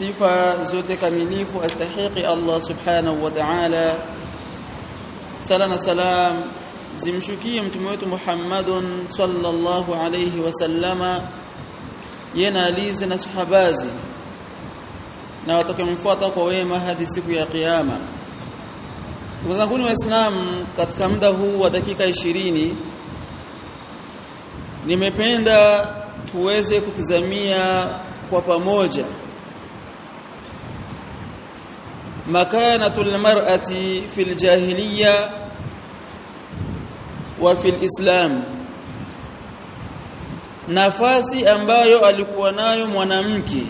Sifa zote kamilifu astahiki Allah subhanahu wa ta'ala. Sala na salam zimshukie mtume wetu Muhammadun sallallahu alayhi wasallama yena alizi na sahabazi na watakemfuata kwa wema hadi siku ya kiyama. Ndugu wa waislamu katika muda huu wa dakika 20 nimependa tuweze kutizamia kwa pamoja makanatu almar'ati fil jahiliya wa fil islam. Nafasi ambayo alikuwa nayo mwanamke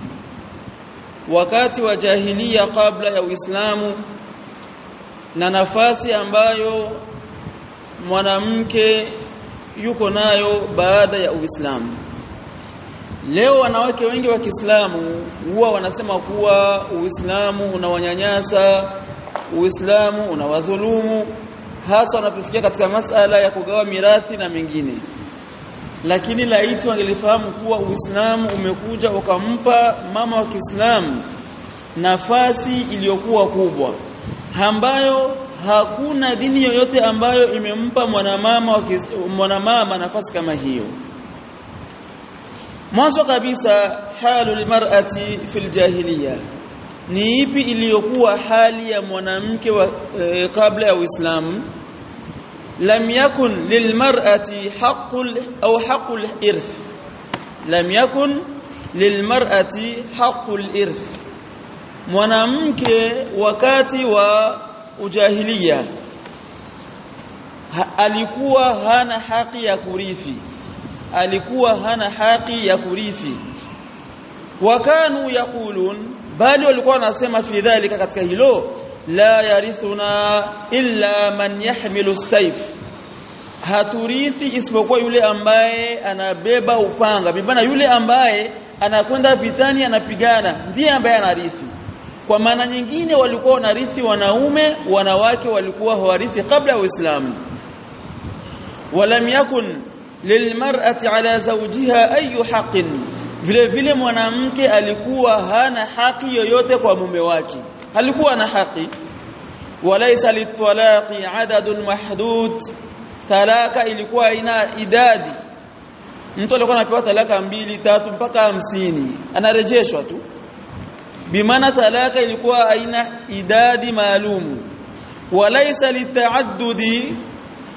wakati wa jahiliya kabla ya Uislamu na nafasi ambayo mwanamke yuko nayo baada ya Uislamu. Leo wanawake wengi wa Kiislamu huwa wanasema kuwa Uislamu unawanyanyasa, Uislamu unawadhulumu, hasa wanapofikia katika masala ya kugawa mirathi na mengine. Lakini laiti wangelifahamu kuwa Uislamu umekuja ukampa mama wa Kiislamu nafasi iliyokuwa kubwa ambayo hakuna dini yoyote ambayo imempa mwanamama wa mwanamama nafasi kama hiyo. Mwanzo kabisa halu almar'ati fil jahiliya. Ni ipi iliyokuwa hali ya mwanamke e, kabla ya Uislamu? Lam yakun lilmar'ati haqqul au haqqul irth. Lam yakun lilmar'ati haqqul irth. Mwanamke wakati wa ujahiliya ha, alikuwa hana haki ya kurithi alikuwa hana haki ya kurithi. Wakanu yaqulun bali walikuwa wanasema fi dhalika katika hilo la yarithuna illa man yahmilu sayf haturithi isipokuwa yule ambaye anabeba upanga. Bibana yule ambaye anakwenda vitani anapigana ndiye ambaye anarithi. Kwa maana nyingine walikuwa wanarithi wanaume wanawake walikuwa hawarithi kabla ya Uislamu. Walam yakun lilmar'ati ala zawjiha ayu haqqin vile vile mwanamke alikuwa hana haki yoyote kwa mume wake alikuwa na haki walaysa litalaqi adadun mahdud talaka ilikuwa ina idadi mtu alikuwa anapewa talaka mbili tatu mpaka hamsini anarejeshwa tu bimaana talaka ilikuwa haina idadi maalumu walaysa litaaddudi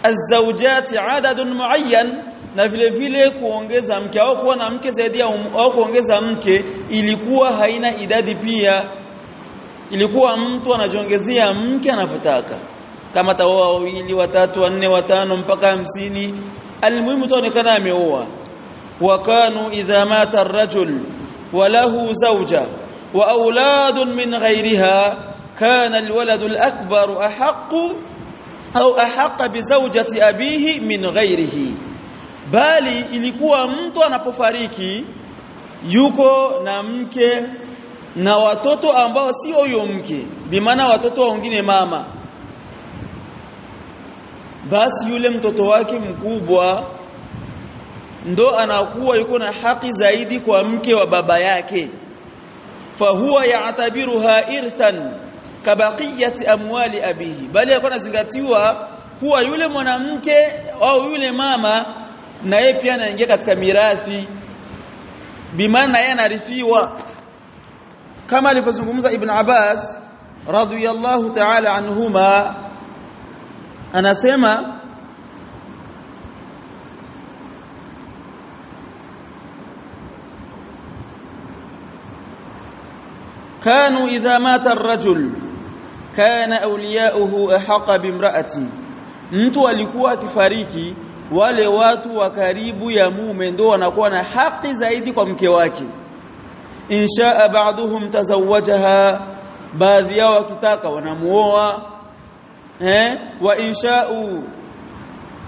الزوجات عدد معين na vile vile kuongeza mke au kuwa na mke zaidi um, au kuongeza mke ilikuwa haina idadi pia. Ilikuwa mtu anajiongezea mke anavyotaka. Kama taoa wawili watatu wanne watano mpaka hamsini. Almuhimu taonekana ameoa. Wakanu idha mata arrajul wa lahu zawja wa auladun min ghairiha kana alwaladu alakbar ahaqqu au ahaqqa bi abihi min ghayrihi bali ilikuwa mtu anapofariki yuko na mke na watoto ambao sio huyo mke. Bimaana watoto wengine mama. Basi yule mtoto wake mkubwa ndo anakuwa yuko na haki zaidi kwa mke wa baba yake. Fahuwa ya'tabiruha irthan kabaqiyati amwali abihi. Bali alikuwa anazingatiwa kuwa yule mwanamke au yule mama na yeye pia anaingia katika mirathi bimaana yeye anarithiwa kama alivyozungumza ibn Abbas radhiyallahu ta'ala anhuma anasema كانوا إذا مات الرجل كان أولياؤه أحق بامرأته mtu alikuwa akifariki wale watu wa karibu ya mume ndio wanakuwa na haki zaidi kwa mke wake. Inshaa ba'dhum tazawajaha baadhi yao wakitaka wanamuoa eh? Wa insha'u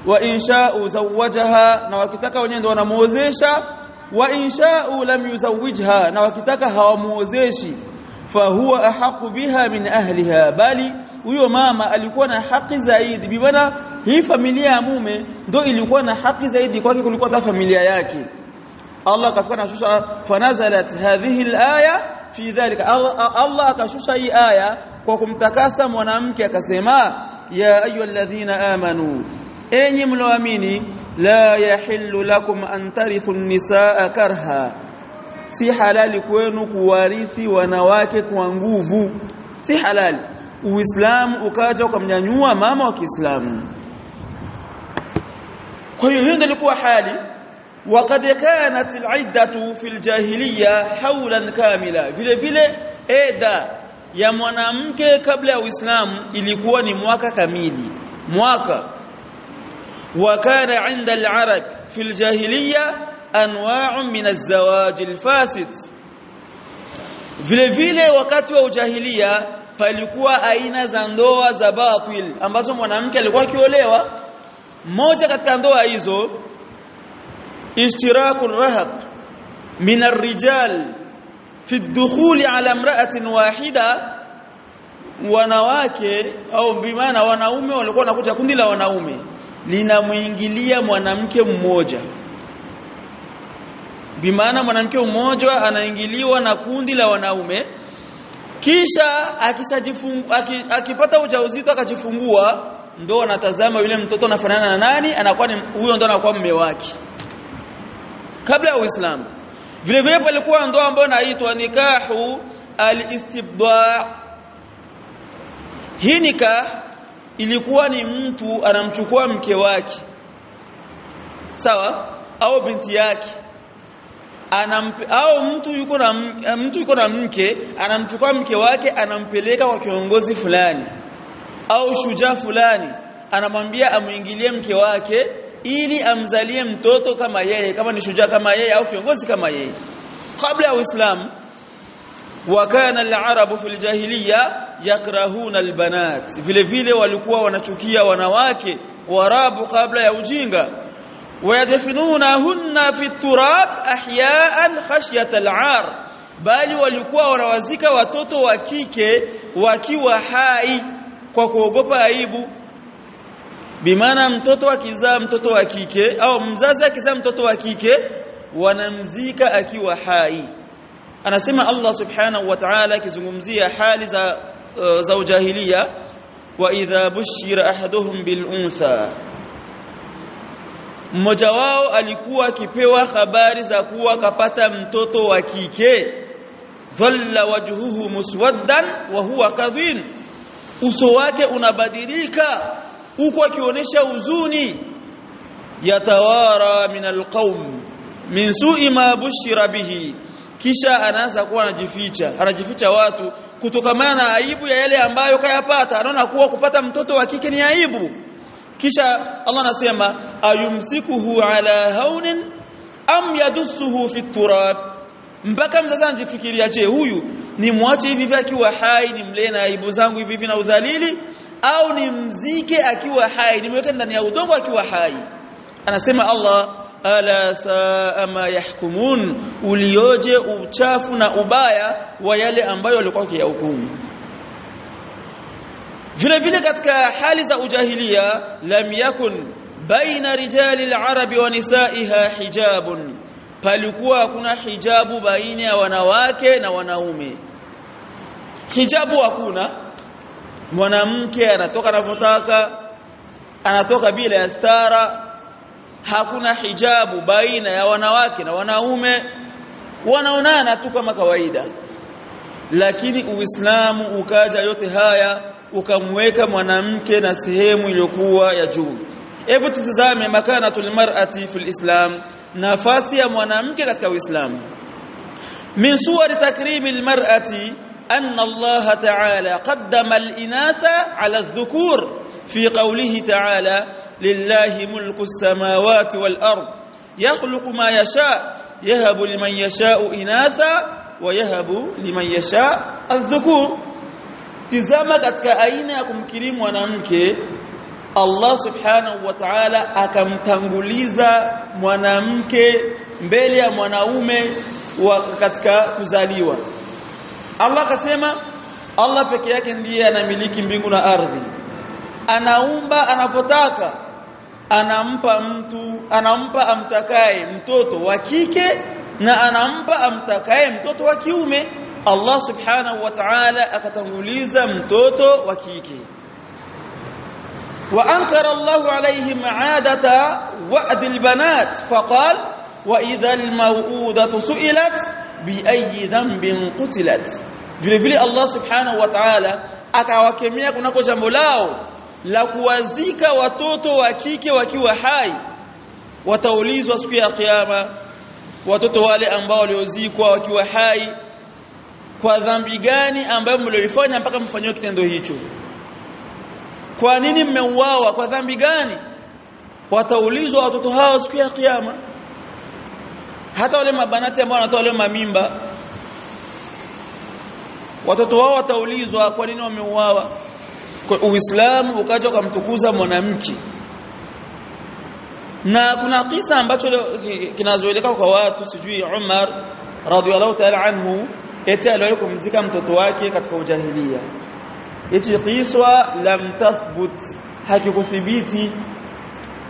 wa insha'u zawajaha na wakitaka wenyewe ndio wanamuozesha. Wa insha'u lam yuzawijha na wakitaka hawamuozeshi. Fahuwa ahaqu biha min ahliha bali huyo mama alikuwa na haki zaidi bimana hii familia ya mume ndo ilikuwa na haki zaidi kwake kuliko hata familia yake Allah katika nashusha fanazalat hadhihi alaya fi dhalika Allah akashusha hii aya kwa kumtakasa mwanamke akasema ya ayyuhalladhina amanu enyi mloamini la yahillu lakum an tarithu an-nisaa karha si halali kwenu kuwarithi wanawake kwa nguvu si halali uislamu ukaja ukamnyanyua mama wa Kiislamu kwa hiyo hiyo ndio ilikuwa hali وقد كانت العده في الجاهليه حولا كاملا vile vile eda ya mwanamke kabla ya Uislamu ilikuwa ni mwaka kamili mwaka وكان عند العرب في الجاهليه انواع من الزواج الفاسد vile vile wakati wa ujahilia palikuwa aina za ndoa za batil ambazo mwanamke alikuwa akiolewa. Moja katika ndoa hizo ishtiraku rahaq min arrijal fi ad-dukhul ala imra'atin wahida wanawake au bimaana wanaume walikuwa nakuta kundi la wanaume linamuingilia mwanamke mmoja. Bimaana mwanamke mmoja anaingiliwa na kundi la wanaume kisha akipata ujauzito akajifungua ndo anatazama yule mtoto anafanana na nani anakuwa huyo ndo anakuwa mume wake. Kabla ya Uislamu. Vile vile palikuwa ndoa ambayo inaitwa nikahu alistibda. Hii nikah ilikuwa ni mtu anamchukua mke wake. Sawa? Au binti yake anampe au mtu yuko na mtu yuko na mke anamchukua mke wake anampeleka kwa kiongozi fulani au shujaa fulani anamwambia amuingilie mke wake ili amzalie mtoto kama yeye kama ni shujaa kama yeye au kiongozi kama yeye. Kabla ya uislamu wakana al-arabu fil jahiliya yakrahuna al-banat. Vile vile walikuwa wanachukia wanawake warabu kabla ya ujinga wayadfinunahunna fi turab ahyaan khashyata al-ar bali walikuwa wanawazika watoto wa kike wakiwa hai kwa kuogopa aibu bimaana mtoto akizaa mtoto wa kike au mzazi akizaa mtoto wa kike wanamzika akiwa hai anasema Allah subhanahu wa ta'ala akizungumzia hali za uh, za ujahiliya wa idha bushira ahaduhum bil untha mmoja wao alikuwa akipewa habari za kuwa kapata mtoto wa kike. Dhalla wajhuhu muswaddan wa huwa kadhin. Uso wake unabadilika huko akionyesha huzuni. Yatawara min alqaum min su'i ma bushira bihi. Kisha anaanza kuwa anajificha anajificha watu kutokamana na aibu ya yale ambayo kayapata. Anaona kuwa kupata mtoto wa kike ni aibu kisha Allah anasema ayumsikuhu ala haunin am yadussuhu fi turab. Mpaka mzazi anajifikiria je huyu ni mwache hivi hivi akiwa hai ni mlee na aibu zangu hivi hivi na udhalili au ni mzike akiwa hai nimweke ndani ya udongo akiwa hai? Anasema Allah ala saa ma yahkumun. Ulioje uchafu na ubaya wa yale ambayo walikuwa wakiyahukumu vile vile katika hali za ujahilia lam yakun baina rijali al-arab wa nisaiha hijabun. Palikuwa hakuna hijabu baina ya wanawake na wanaume. Hijabu hakuna. Mwanamke anatoka anavyotaka anatoka bila ya stara. Hakuna hijabu baina ya wanawake na wanaume. Wanaonana tu kama kawaida. Lakini uislamu ukaja yote haya ukamweka mwanamke na sehemu iliyokuwa ya juu hebu tutazame makanatul mar'ati fil islam nafasi ya mwanamke katika uislamu min suwar takrimi almar'ati أن الله تعالى قدم الإناث على الذكور في قوله تعالى لله ملك السماوات والأرض يخلق ما يشاء يهب لمن يشاء إناثا ويهب لمن يشاء الذكور tizama katika aina ya kumkirimu mwanamke Allah subhanahu wa ta'ala akamtanguliza mwanamke mbele ya mwanaume wa katika kuzaliwa. Allah akasema Allah peke yake ndiye anamiliki mbingu na ardhi. Anaumba anapotaka anampa mtu anampa amtakaye mtoto wa kike na anampa amtakaye mtoto wa kiume Allah subhanahu wa ta'ala akatanguliza mtoto wa kike وأنكر الله عليهم عادة وأد البنات فقال وإذا الموءودة سئلت بأي ذنب قتلت vile vile Allah subhanahu wa ta'ala akawakemea kunako jambo lao la kuwazika watoto wa kike wakiwa hai wataulizwa siku ya kiyama watoto wale ambao waliozikwa wakiwa hai kwa dhambi gani ambayo mlioifanya mpaka mfanyiwe kitendo hicho? Kwa nini mmeuawa? Kwa dhambi gani? Wataulizwa watoto hao siku ya kiyama. Hata wale mabanati ambao wanatoa wale mamimba watoto wao wataulizwa kwa nini wameuawa. Uislamu ukaja ukamtukuza mwanamke. Na kuna kisa ambacho kinazoeleka kwa watu sijui Umar radhiallahu ta'ala anhu eti aliwahi kumzika mtoto wake katika ujahilia eti qiswa lam tathbut hakikuthibiti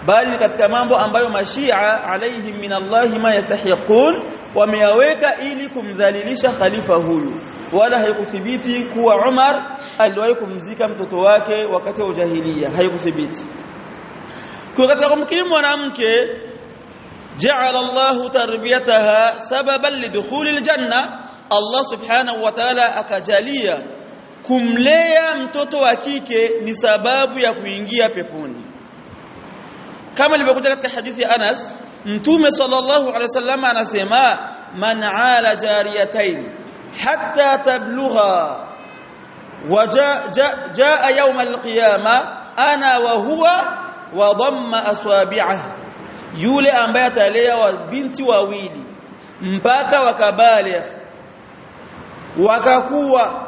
bali katika mambo ambayo mashia alaihim min Allah ma yastahiqun wameyaweka ili kumdhalilisha khalifa huyu. Wala haikuthibiti kuwa Umar aliwahi kumzika mtoto wake wakati wa ujahilia haikuthibiti. Kwa katika kumkirimu mwanamke جعل الله تربيتها سببا لدخول الجنة. الله سبحانه وتعالى أكجالية. كملية متوتو أكيكي نسباب يكوينجي أبيبوني كما اللي بقول لك حديث أنس نتوم صلى الله عليه وسلم أنا سيما من عال جاريتين حتى تبلغا وجاء جاء, جاء يوم القيامة أنا وهو وضم أصابعه. Yule ambaye atalea wa binti wawili mpaka wakabaligh wakakuwa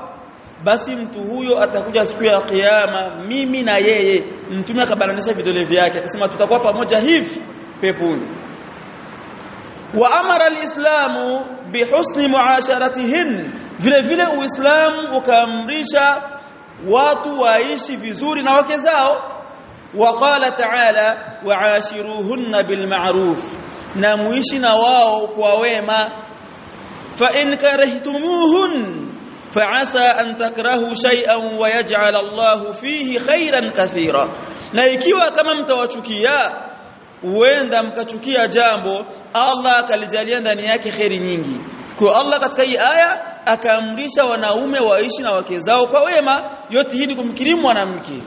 basi mtu huyo atakuja siku ya kiyama mimi na yeye mtume akabananisha vidole vyake akasema tutakuwa pamoja hivi peponi. Wa amara alislamu bihusni muasharatihin vile vile uislamu ukaamrisha watu waishi vizuri na wake zao وقال تعالى وعاشروهن بالمعروف. نمويشنا واو كواويما فإن كرهتموهن فعسى أن تكرهوا شيئا ويجعل الله فيه خيرا كثيرا. نايكيوا كما متوشكيا وين دام كتشكيا جامبو؟ الله كالجاليا دانياك خير نينجي. كو الله كتكي آية أكامريشا وناومي وإيشنا وكيزاو كواويما يوتيهيني كمكريم ونامكي.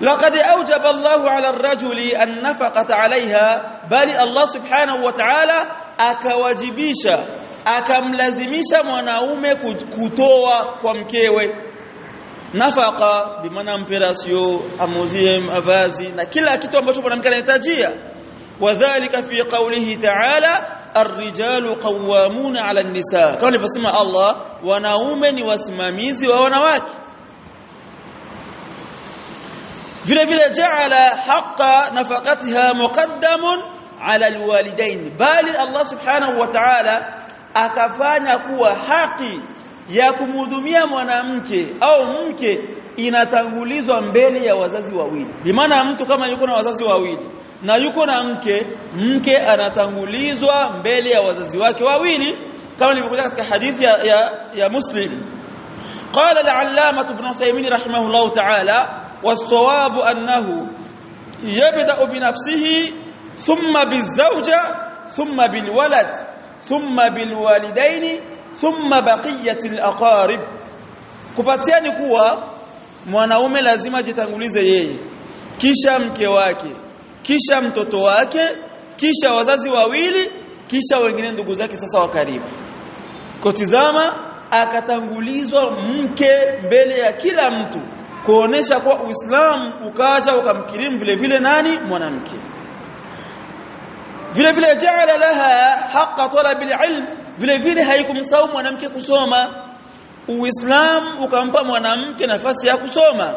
لقد أوجب الله على الرجل النفقة عليها بل الله سبحانه وتعالى أكواجبيشا أكملزميشا مناومة كتوة كمكيوة نفقة بمنا مبراسيو أموزيهم أفازي نكلا كتوة مبتوبة نمكنا نتاجية وذلك في قوله تعالى الرجال قوامون على النساء. كان يفسم الله وناومني واسماميزي ونواكي vile vile jaala haqa nafaqatiha muqaddamun ala alwalidain bali Allah subhanahu wa ta'ala akafanya kuwa haki ya kumhudumia mwanamke au mke inatangulizwa mbele ya wazazi wawili bimaana mtu kama yuko na wazazi wawili na yuko na mke mke anatangulizwa mbele ya wazazi wake wawili kama ilivyokuja katika hadithi ya, ya, ya Muslim قال العلامة ابن عثيمين رحمه الله تعالى والصواب أنه يبدأ بنفسه ثم بالزوجة ثم بالولد ثم بالوالدين ثم بقية الأقارب kupatiani kuwa mwanaume lazima ajitangulize yeye kisha mke wake kisha mtoto wake kisha wazazi wawili kisha wengine ndugu zake sasa wa karibu kotizama akatangulizwa mke mbele ya kila mtu Kuonesha kwa Uislamu ukaja ukamkirimu vile vile nani mwanamke vile vile jaala laha haqa talabil ilm vile vile haikumsahau mwanamke kusoma Uislamu ukampa mwanamke nafasi ya kusoma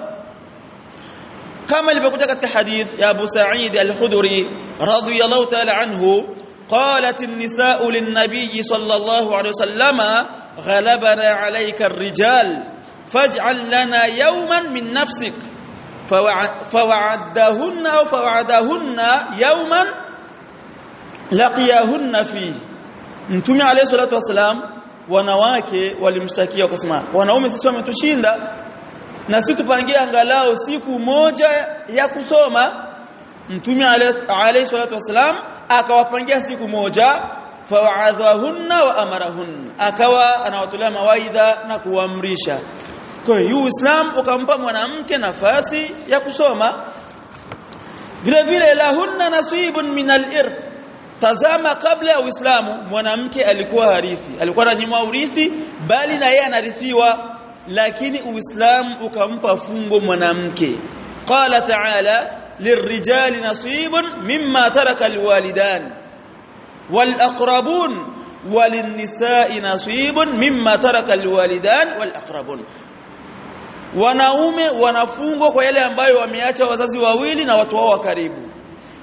kama ilivyokuja katika hadith ya Abu Sa'id al-Khudri radhiyallahu ta'ala anhu قالت النساء للنبي صلى الله عليه وسلم غلبنا عليك الرجال فاجعل لنا يوما من نفسك فوعدهن أو فوعدهن يوما لقياهن فيه mtume alayhi salatu wasalam wanawake walimshtakia wakasema wanaume sisi wametushinda na sisi tupangie angalau siku moja ya kusoma mtume alayhi salatu wasalam akawapangia siku moja fawaadhahunna wa amarahunna akawa anawatolea mawaidha na kuamrisha kwa hiyo Uislamu ukampa mwanamke nafasi ya kusoma vile vile lahunna nasibun min al-irth tazama kabla ya Uislamu mwanamke alikuwa harithi alikuwa ananyimwa urithi bali na yeye anarithiwa lakini Uislamu ukampa fungo mwanamke qala ta'ala lirrijali nasibun mimma taraka alwalidan والأقربون وللنساء نصيب مما ترك الوالدان والأقربون wanaume wanafungwa kwa yale ambayo wameacha wazazi wawili na watu wao wa karibu.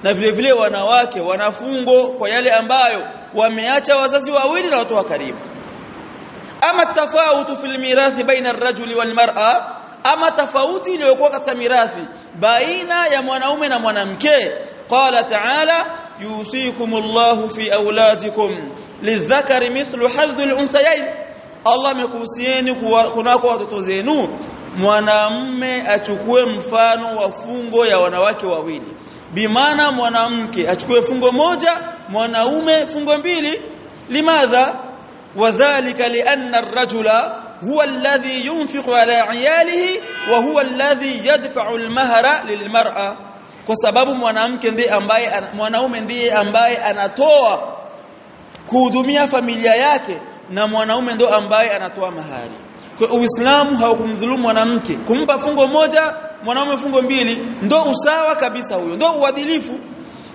Na vile vile wanawake wanafungwa kwa yale ambayo wameacha wazazi wawili na watu wa karibu. Ama tafautu fil mirathi baina ar-rajuli wal mar'a ama tofauti iliyokuwa katika mirathi baina ya mwanaume na mwanamke. Qala ta'ala yusikumullahu fi auladikum lidhakari mithlu hadhil unthayayn. Allah amekuhusieni kunako watoto zenu mwanamume achukue mfano wa fungo ya wanawake wawili bimaana mwanamke achukue fungo moja mwanaume fungo mbili limadha wadhālika lianna ar-rajula huwa alladhi yunfiqu ala 'iyalihi wa huwa alladhi yadfa'u al-mahra lilmar'a kwa sababu mwanamke ndiye ambaye mwanaume ndiye ambaye anatoa kuhudumia familia yake na mwanaume ndo ambaye anatoa mahari. Kwa Uislamu haukumdhulumu mwanamke. Kumpa fungo moja mwanaume fungo mbili ndo usawa kabisa huyo ndo uadilifu.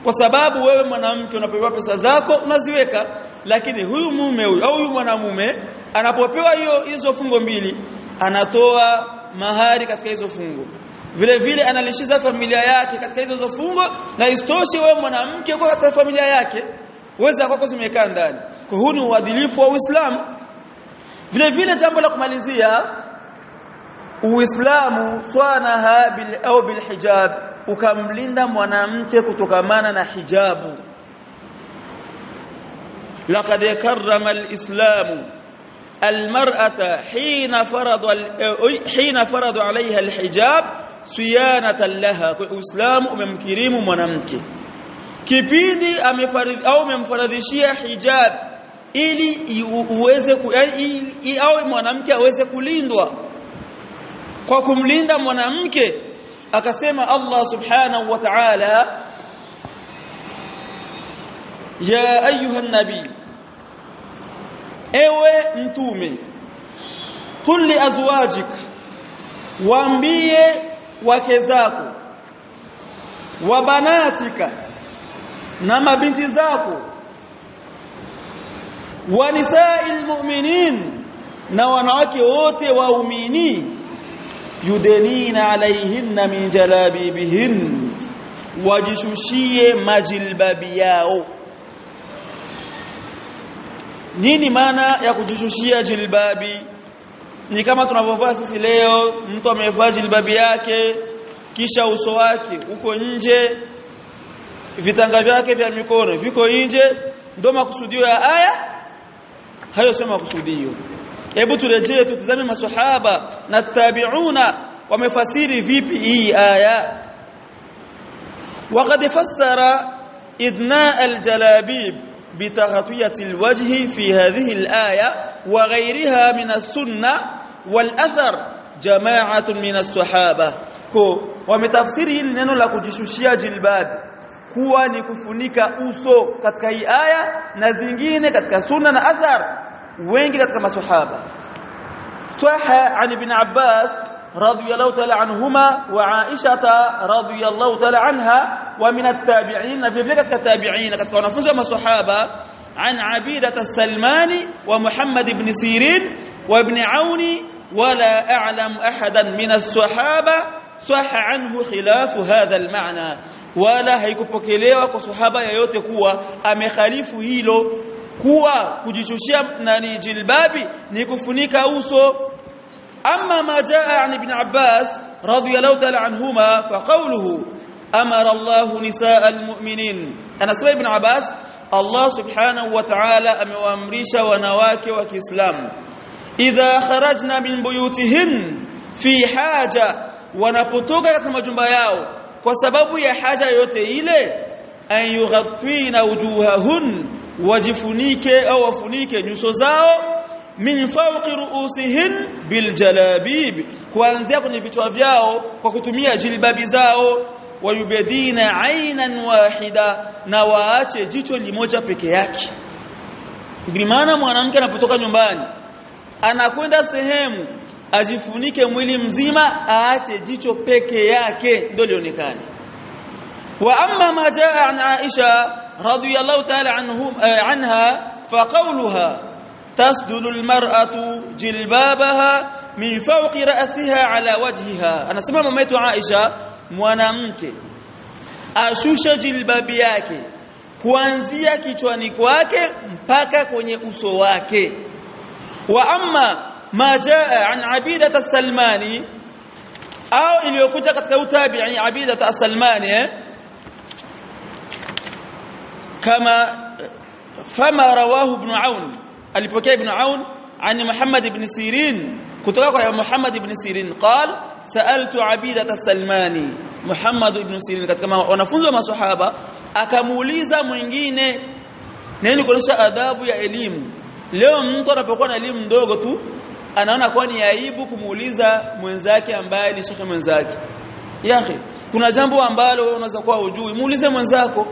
Kwa sababu wewe mwanamke unapewa pesa zako unaziweka. Lakini huyu mume huyu au huyu mwanamume anapopewa hiyo hizo fungo mbili anatoa mahari katika hizo fungo. Vile vile analishiza familia yake katika hizo fungo na istoshi wewe mwanamke uko katika familia yake weza kwako zimekaa ndani kwa huu uadilifu wa Uislamu vile vile jambo la kumalizia Uislamu swanaha bil au bil hijab ukamlinda mwanamke kutokamana na hijabu laqad karrama al-islamu المرأة حين فرض حين فرض عليها الحجاب صيانة لها uislamu umemkirimu mwanamke kipindi amefaridhi au umemfaradhishia hijab ili uweze yani au mwanamke aweze kulindwa. Kwa kumlinda mwanamke akasema Allah subhanahu wa ta'ala ya ayuha nabii ewe mtume kulli azwajik waambie wake zako wa banatika na mabinti zako. Wa nisa'il mu'minin na wanawake wote waumini yudenina alaihinna min jalabibihin wajishushie majilbabi yao. Nini maana ya kujishushia jilbabi? Ni kama tunavyovaa sisi leo mtu amevaa jilbabi yake kisha uso wake uko nje vitanga vyake vya mikono viko nje ndio makusudio ya aya hayo sio makusudio hebu turejee tutazame maswahaba na tabiuna wamefasiri vipi hii aya وقد فسر إدناء الجلابيب بتغطية الوجه في هذه الآية وغيرها من السنة والأثر جماعة من الصحابة كو ومتفسير neno la kujishushia jilbab kuwa ni kufunika uso katika hii aya na zingine katika sunna na athar wengi katika maswahaba saha an ibn Abbas رضي الله تعالى عنهما وعائشة رضي الله تعالى عنها ومن التابعين في فلكة التابعين قد كانوا فزوا الصحابة عن عبيدة السلماني ومحمد بن سيرين وابن عون ولا أعلم أحدا من الصحابة صح عنه خلاف هذا المعنى. ولا هيكوبوكيليوا كو صحابه يوتي كو امخالفو هيلو كو كوجيشوشيا ناني جلبابي ني كفنيكا اما ما جاء عن ابن عباس رضي الله تعالى عنهما فقوله أمر الله نساء المؤمنين أنا سمع ابن عباس الله سبحانه وتعالى أمر امرشا ونواكي واسلام اذا خرجنا من بيوتهن fi haja wanapotoka katika majumba yao kwa sababu ya haja yote ile an wujuhahun wajifunike au wafunike nyuso zao min fawqi ruusihin biljalabib kuanzia kwenye vichwa vyao kwa kutumia jilbabi zao wayubedina aynan wahida na waache jicho limoja peke yake. Maana mwanamke anapotoka nyumbani anakwenda sehemu ajifunike mwili mzima aache jicho peke yake ndio lionekane wa amma ma jaa an Aisha radhiyallahu ta'ala anhum anha fa qawluha tasdulu almar'atu jilbabaha min fawqi ra'siha ala wajhiha anasema mama yetu Aisha mwanamke ashusha jilbabi yake kuanzia kichwani kwake mpaka kwenye uso wake wa amma ما جاء عن عبيدة السلماني أو اللي يكون قد تتابع يعني عبيدة السلماني إيه؟ كما فما رواه ابن عون البكاء ابن عون عن محمد بن سيرين. كنت يا محمد بن سيرين. قال سألت عبيدة السلماني محمد بن سيرين كما ونفذ ما صحابة أكموليزا مينجين نيني كنش أداب يا إليم. leo mtu anapokuwa na elimu ndogo anaona kwa ni aibu kumuuliza mwenzake ambaye ni shekhe mwenzake. Yake kuna jambo ambalo unaweza kuwa hujui. Muulize mwenzako.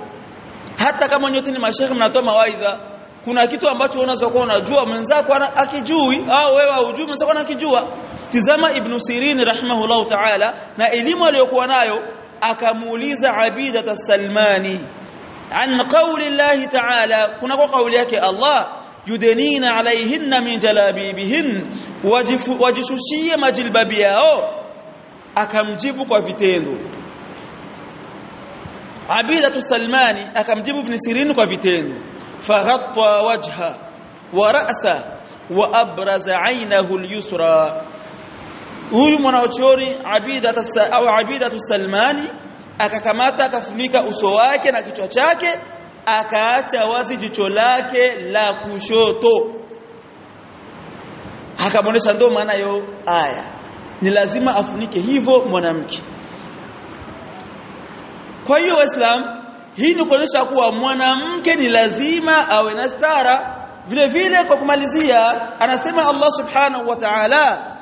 Hata kama nyote ni mashekhe mnatoa mawaidha kuna kitu ambacho unaweza kuwa unajua mwenzako akijui au wewe hujui mwenzako anakijua. Tizama ibn sirin rahimahullah ta'ala na elimu aliyokuwa nayo akamuuliza abida salmani an qawli Allah ta'ala kuna kwa kauli yake Allah يدنين عليهن من جلابيبهن. وجسوسية مجلبابي أو أكم جيبك وفتينه عبيدة سلمان أكم جيب ابن سيرينك وفتينه فغطى وجهه ورأسه وأبرز عينه اليسرى. هو مناوتشوري عبيدة أو عبيدة سلمان أكاكماتا كفنيكا أسواك أكتوشاك akaacha wazi jicho lake la kushoto. Akamwonyesha ndo maana yo aya ni lazima afunike hivyo mwanamke. Kwa hiyo waislam hii ni kuonyesha kuwa mwanamke ni lazima awe na stara. Vile vile kwa kumalizia anasema Allah subhanahu wa ta'ala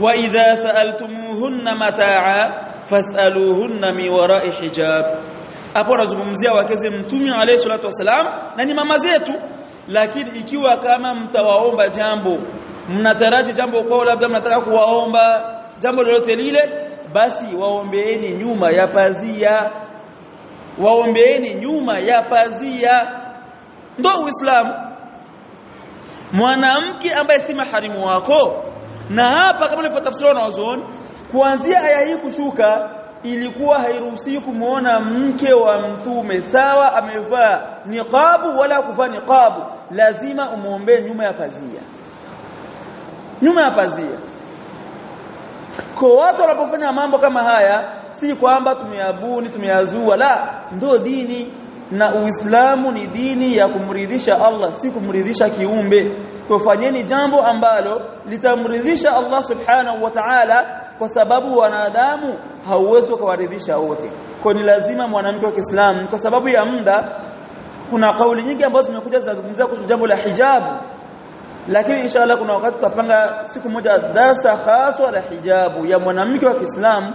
wa idha sa'altumuhunna mataa'a fas'aluhunna mi wara'i hijab. Hapo anazungumzia wakeze mtume alayhi salatu wasalam na ni mama zetu. Lakini ikiwa kama mtawaomba jambo mnataraji jambo kwao labda mnataka kuwaomba jambo lolote lile basi waombeeni nyuma ya pazia. Waombeeni nyuma ya pazia. Ndo uislamu. Mwanamke ambaye si maharimu wako na hapa kama nilivyotafsiriwa na wazoni kuanzia aya hii kushuka ilikuwa hairuhusiwi kumuona mke wa mtume. Sawa amevaa niqabu wala kuvaa niqabu. Lazima umuombee nyuma ya pazia. Nyuma ya pazia. Kwa watu wanapofanya mambo kama haya si kwamba tumeyabuni tumeyazua la ndo dini na Uislamu ni dini ya kumridhisha Allah si kumridhisha kiumbe. Kwa fanyeni jambo ambalo litamridhisha Allah subhanahu wa ta'ala kwa sababu wanadamu hauwezi kuwaridhisha wote. Kwa ni lazima mwanamke wa Kiislamu kwa sababu ya muda kuna kauli nyingi ambazo zimekuja zinazungumzia kuhusu jambo la hijabu. Lakini inshallah kuna wakati tutapanga siku moja darasa haswa la hijabu ya mwanamke wa Kiislamu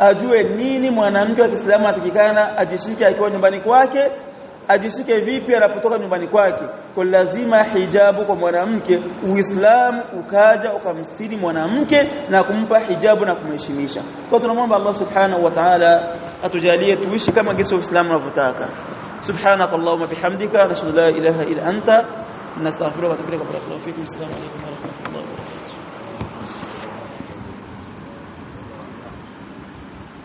ajue nini mwanamke wa Kiislamu atakikana ajishike akiwa nyumbani kwake ajishike vipi anapotoka nyumbani kwake kwa lazima hijabu kwa mwanamke uislamu ukaja ukamstiri mwanamke na kumpa hijabu na kumheshimisha kwa tunamwomba Allah subhanahu wa ta'ala atujalie tuishi kama gisi uislamu unavyotaka سبحانك اللهم بحمدك نشهد لا اله الا انت نستغفرك ونتوب اليك بارك الله فيكم السلام عليكم ورحمه الله وبركاته